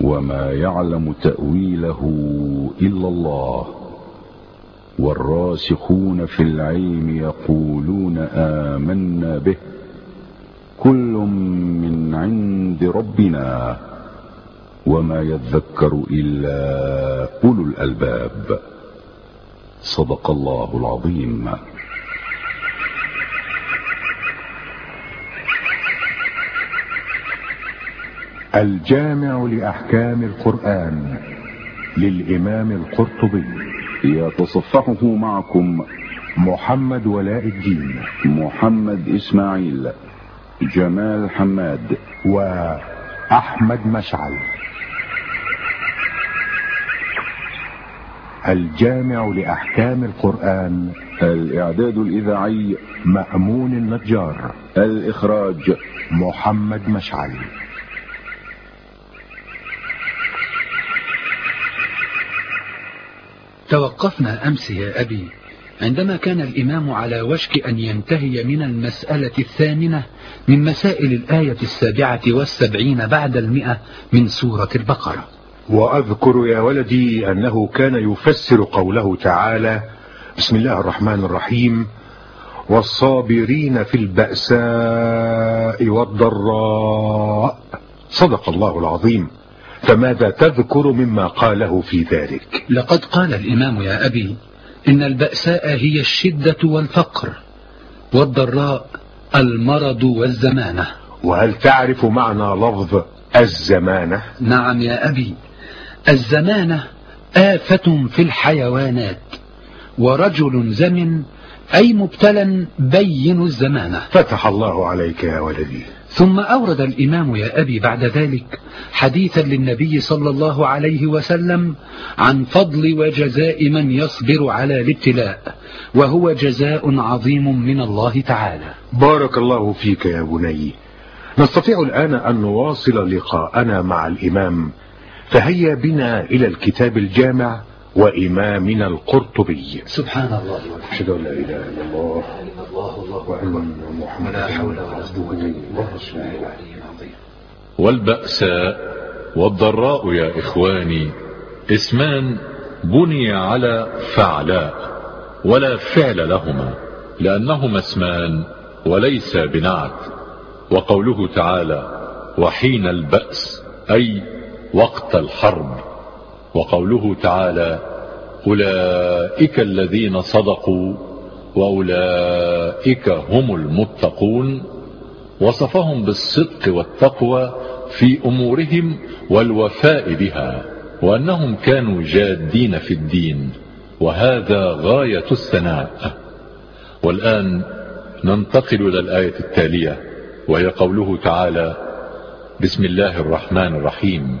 وما يعلم تأويله إلا الله. والراسخون في العلم يقولون آمنا به. كل من عند ربنا. وما يذكر إلا أولو الألباب. صدق الله العظيم. الجامع لأحكام القرآن للإمام القرطبي. يتصفحه معكم محمد ولاء الدين. محمد إسماعيل جمال حماد وأحمد مشعل. الجامع لأحكام القرآن الإعداد الإذاعي مأمون النجار. الإخراج محمد مشعل. توقفنا أمس يا أبي. عندما كان الإمام على وشك أن ينتهي من المسألة الثامنة من مسائل الآية السابعة والسبعين بعد المئة من سورة البقرة. وأذكر يا ولدي أنه كان يفسر قوله تعالى بسم الله الرحمن الرحيم. والصابرين في البأساء والضراء. صدق الله العظيم. فماذا تذكر مما قاله في ذلك؟ لقد قال الإمام يا أبي إن البأساء هي الشدة والفقر والضراء المرض والزمانة. وهل تعرف معنى لفظ الزمانة؟ نعم يا أبي الزمانة آفة في الحيوانات ورجل زمن أي مبتلا بين الزمانة. فتح الله عليك يا ولدي. ثم أورد الإمام يا أبي بعد ذلك حديثا للنبي صلى الله عليه وسلم عن فضل وجزاء من يصبر على الابتلاء وهو جزاء عظيم من الله تعالى. بارك الله فيك يا بني. نستطيع الآن أن نواصل لقاءنا مع الإمام. فهيا بنا إلى الكتاب الجامع وإمامنا القرطبي. سبحان الله أشهد أن لا إله إلا الله وأن محمدا لا حول ولا قوة إلا بالله والبأساء والضراء يا إخواني اسمان بني على فعلاء ولا فعل لهما لأنهما اسمان وليس بنعت. وقوله تعالى وحين البأس أي وقت الحرب وقوله تعالى أولئك الذين صدقوا وأولئك هم المتقون وصفهم بالصدق والتقوى في أمورهم والوفاء بها وأنهم كانوا جادين في الدين وهذا غاية الثناء. والآن ننتقل إلى الآية التالية وهي قوله تعالى بسم الله الرحمن الرحيم.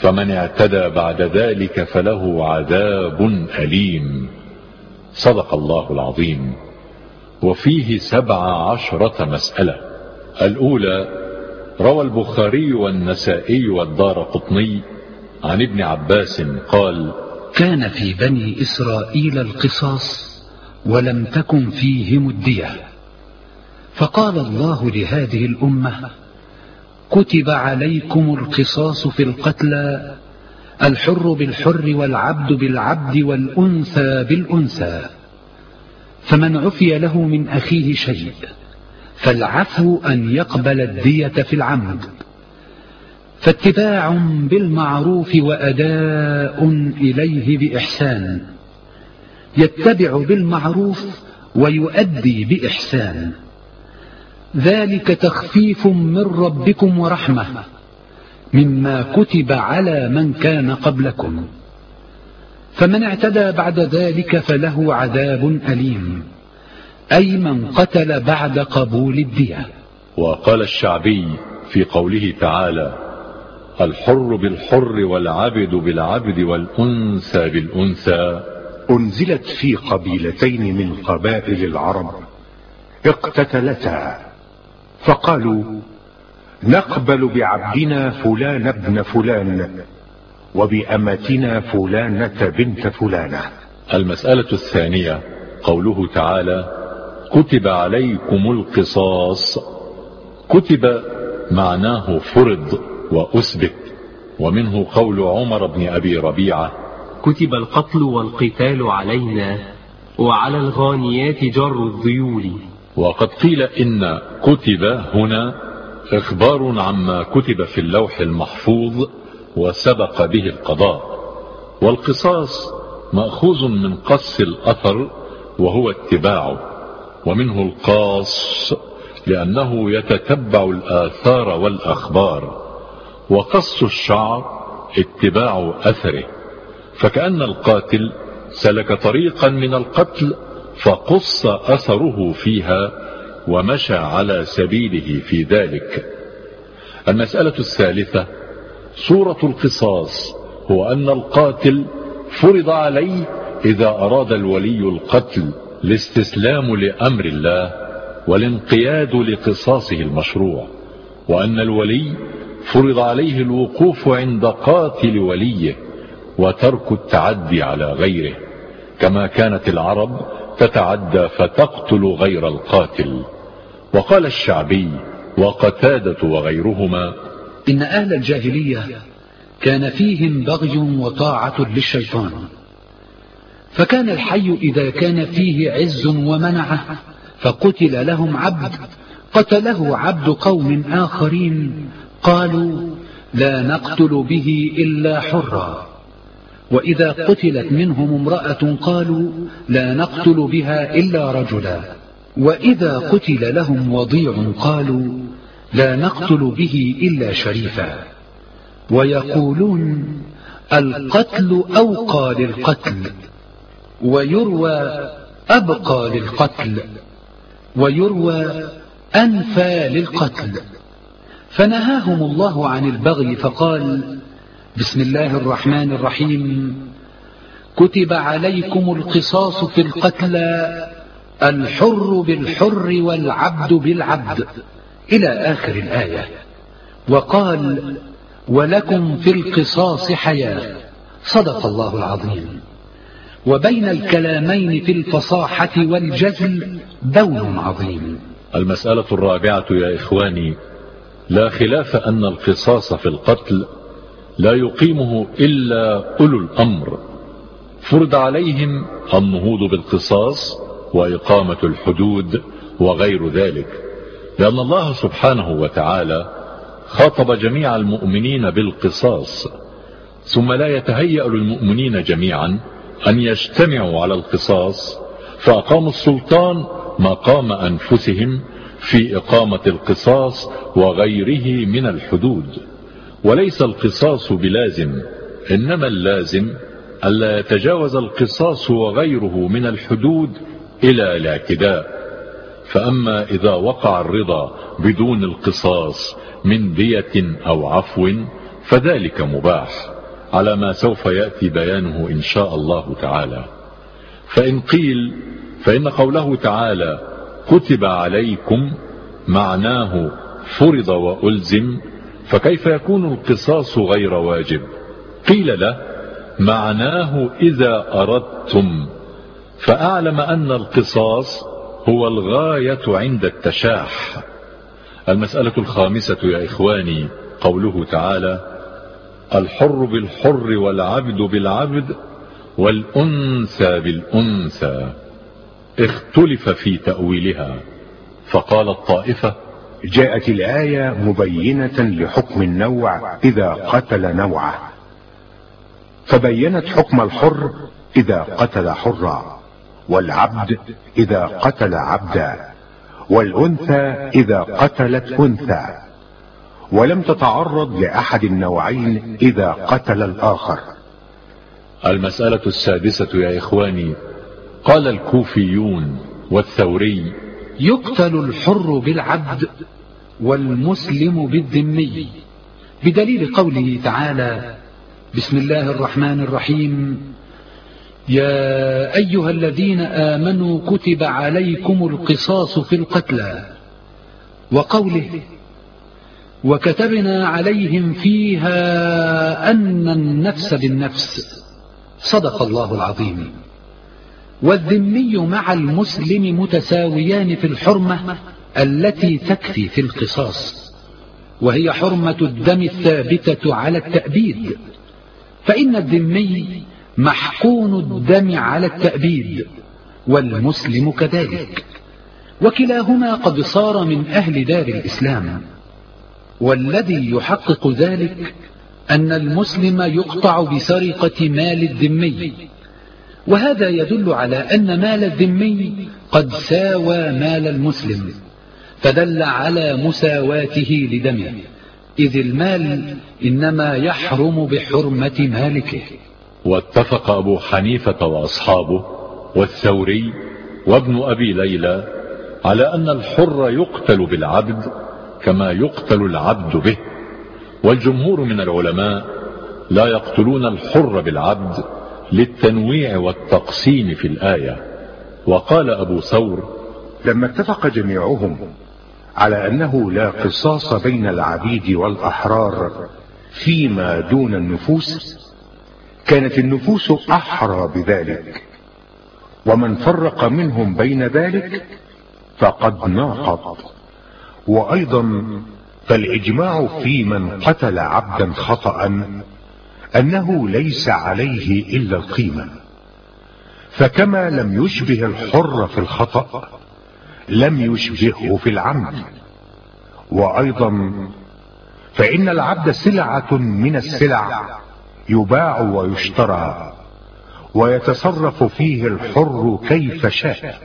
فمن اعتدى بعد ذلك فله عذاب أليم. صدق الله العظيم. وفيه سبع عشرة مسألة. الأولى روى البخاري والنسائي والدار قطني عن ابن عباس قال كان في بني إسرائيل القصاص ولم تكن فيهم الدية. فقال الله لهذه الأمة كتب عليكم القصاص في القتلى الحر بالحر والعبد بالعبد والأنثى بالأنثى. فمن عفي له من أخيه شيء فالعفو أن يقبل الدية في العمد. فاتباع بالمعروف وأداء إليه بإحسان. يتبع بالمعروف ويؤدي بإحسان. ذلك تخفيف من ربكم ورحمة مما كتب على من كان قبلكم. فمن اعتدى بعد ذلك فله عذاب أليم أي من قتل بعد قبول الدية. وقال الشعبي في قوله تعالى الحر بالحر والعبد بالعبد والأنثى بالأنثى. أنزلت في قبيلتين من قبائل العرب اقتتلتا. فقالوا نقبل بعبدنا فلان ابن فلان وبأمتنا فلانة بنت فلانة. المسألة الثانية قوله تعالى كتب عليكم القصاص. كتب معناه فرض وأثبت ومنه قول عمر بن أبي ربيعة كتب القتل والقتال علينا وعلى الغانيات جر الذيول. وقد قيل إن كتب هنا إخبار عما كتب في اللوح المحفوظ وسبق به القضاء. والقصاص مأخوذ من قص الأثر وهو اتباعه ومنه القاص لأنه يتتبع الآثار والأخبار وقص الشعر اتباع أثره فكأن القاتل سلك طريقا من القتل فقص أثره فيها ومشى على سبيله في ذلك. المسألة الثالثة صورة القصاص هو أن القاتل فرض عليه إذا أراد الولي القتل الاستسلام لأمر الله والانقياد لقصاصه المشروع وأن الولي فرض عليه الوقوف عند قاتل وليه وترك التعدي على غيره. كما كانت العرب تتعدى فتقتل غير القاتل. وقال الشعبي وقتادة وغيرهما إن أهل الجاهلية كان فيهم بغي وطاعة للشيطان. فكان الحي إذا كان فيه عز ومنعه فقتل لهم عبد قتله عبد قوم آخرين قالوا لا نقتل به إلا حرا. وإذا قتلت منهم امرأة قالوا لا نقتل بها إلا رجلا. وإذا قتل لهم وضيع قالوا لا نقتل به إلا شريفا. ويقولون القتل أوقى للقتل ويروى أبقى للقتل ويروى أنفى للقتل. فنهاهم الله عن البغي فقال بسم الله الرحمن الرحيم. كتب عليكم القصاص في القتلى الحر بالحر والعبد بالعبد إلى آخر الآية. وقال ولكم في القصاص حياة. صدق الله العظيم. وبين الكلامين في الفصاحة والجزل بون عظيم. المسألة الرابعة يا إخواني لا خلاف أن القصاص في القتل لا يقيمه إلا أولو الأمر. فرض عليهم النهوض بالقصاص وإقامة الحدود وغير ذلك لأن الله سبحانه وتعالى خاطب جميع المؤمنين بالقصاص ثم لا يتهيأ للمؤمنين جميعا أن يجتمعوا على القصاص فأقاموا السلطان مقام أنفسهم في إقامة القصاص وغيره من الحدود. وليس القصاص بلازم إنما اللازم ألا يتجاوز القصاص وغيره من الحدود إلى الاعتداء. فأما إذا وقع الرضا بدون القصاص من دية أو عفو فذلك مباح على ما سوف يأتي بيانه إن شاء الله تعالى. فإن قيل فإن قوله تعالى كتب عليكم معناه فرض وألزم فكيف يكون القصاص غير واجب؟ قيل له معناه إذا أردتم. فأعلم أن القصاص هو الغاية عند التشاح. المسألة الخامسة يا إخواني قوله تعالى الحر بالحر والعبد بالعبد والأنثى بالأنثى. اختلف في تأويلها. فقال الطائفة جاءت الآية مبينة لحكم النوع إذا قتل نوعه. فبينت حكم الحر إذا قتل حرا والعبد إذا قتل عبدا والأنثى إذا قتلت أنثى. ولم تتعرض لأحد النوعين إذا قتل الآخر. المسألة السادسة يا إخواني قال الكوفيون والثوري يقتل الحر بالعبد والمسلم بالذمي. بدليل قوله تعالى بسم الله الرحمن الرحيم. يا أيها الذين آمنوا كتب عليكم القصاص في القتلى. وقوله وكتبنا عليهم فيها أن النفس بالنفس. صدق الله العظيم. والذمي مع المسلم متساويان في الحرمة التي تكفي في القصاص وهي حرمة الدم الثابتة على التأبيد. فإن الذمي محقون الدم على التأبيد والمسلم كذلك. وكلاهما قد صار من أهل دار الإسلام. والذي يحقق ذلك أن المسلم يقطع بسرقة مال الذمي. وهذا يدل على أن مال الذمي قد ساوى مال المسلم فدل على مساواته لدمه إذ المال إنما يحرم بحرمة مالكه. واتفق أبو حنيفة وأصحابه والثوري وابن أبي ليلى على أن الحر يقتل بالعبد كما يقتل العبد به والجمهور من العلماء لا يقتلون الحر بالعبد للتنويع والتقسيم في الآية. وقال أبو ثور لما اتفق جميعهم على أنه لا قصاص بين العبيد والأحرار فيما دون النفوس كانت النفوس أحرى بذلك. ومن فرق منهم بين ذلك فقد ناقض. وأيضا فالإجماع في من قتل عبدا خطأ أنه ليس عليه إلا القيمة. فكما لم يشبه الحر في الخطأ لم يشبهه في العمد وأيضا فإن العبد سلعة من السلع يباع ويشترى ويتصرف فيه الحر كيف شاء.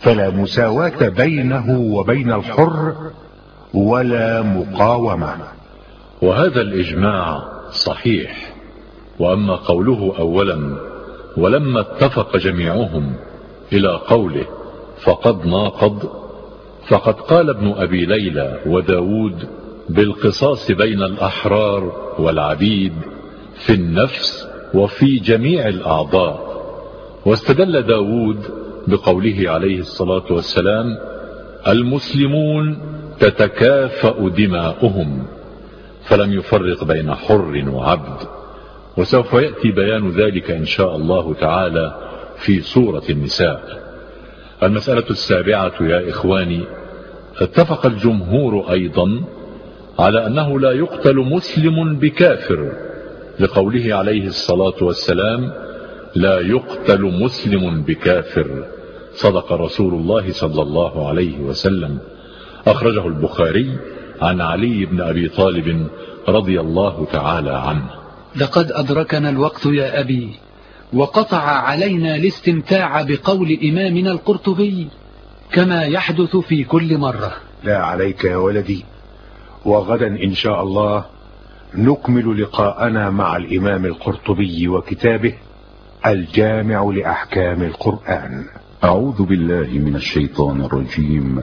فلا مساواة بينه وبين الحر ولا مقاومة. وهذا الإجماع صحيح. وأما قوله أولا ولما اتفق جميعهم إلى قوله فقد ناقض فقد قال ابن أبي ليلى وداود بالقصاص بين الأحرار والعبيد في النفس وفي جميع الأعضاء. واستدل داود بقوله عليه الصلاة والسلام المسلمون تتكافأ دماؤهم. فلم يفرق بين حر وعبد وسوف يأتي بيان ذلك إن شاء الله تعالى في سورة النساء. المسألة السابعة يا إخواني اتفق الجمهور أيضا على أنه لا يقتل مسلم بكافر لقوله عليه الصلاة والسلام لا يقتل مسلم بكافر صدق رسول الله صلى الله عليه وسلم. أخرجه البخاري عن علي بن أبي طالب رضي الله تعالى عنه. لقد أدركنا الوقت يا أبي وقطع علينا الاستمتاع بقول إمامنا القرطبي كما يحدث في كل مرة. لا عليك يا ولدي وغدا إن شاء الله نكمل لقاءنا مع الإمام القرطبي وكتابه الجامع لأحكام القرآن. أعوذ بالله من الشيطان الرجيم.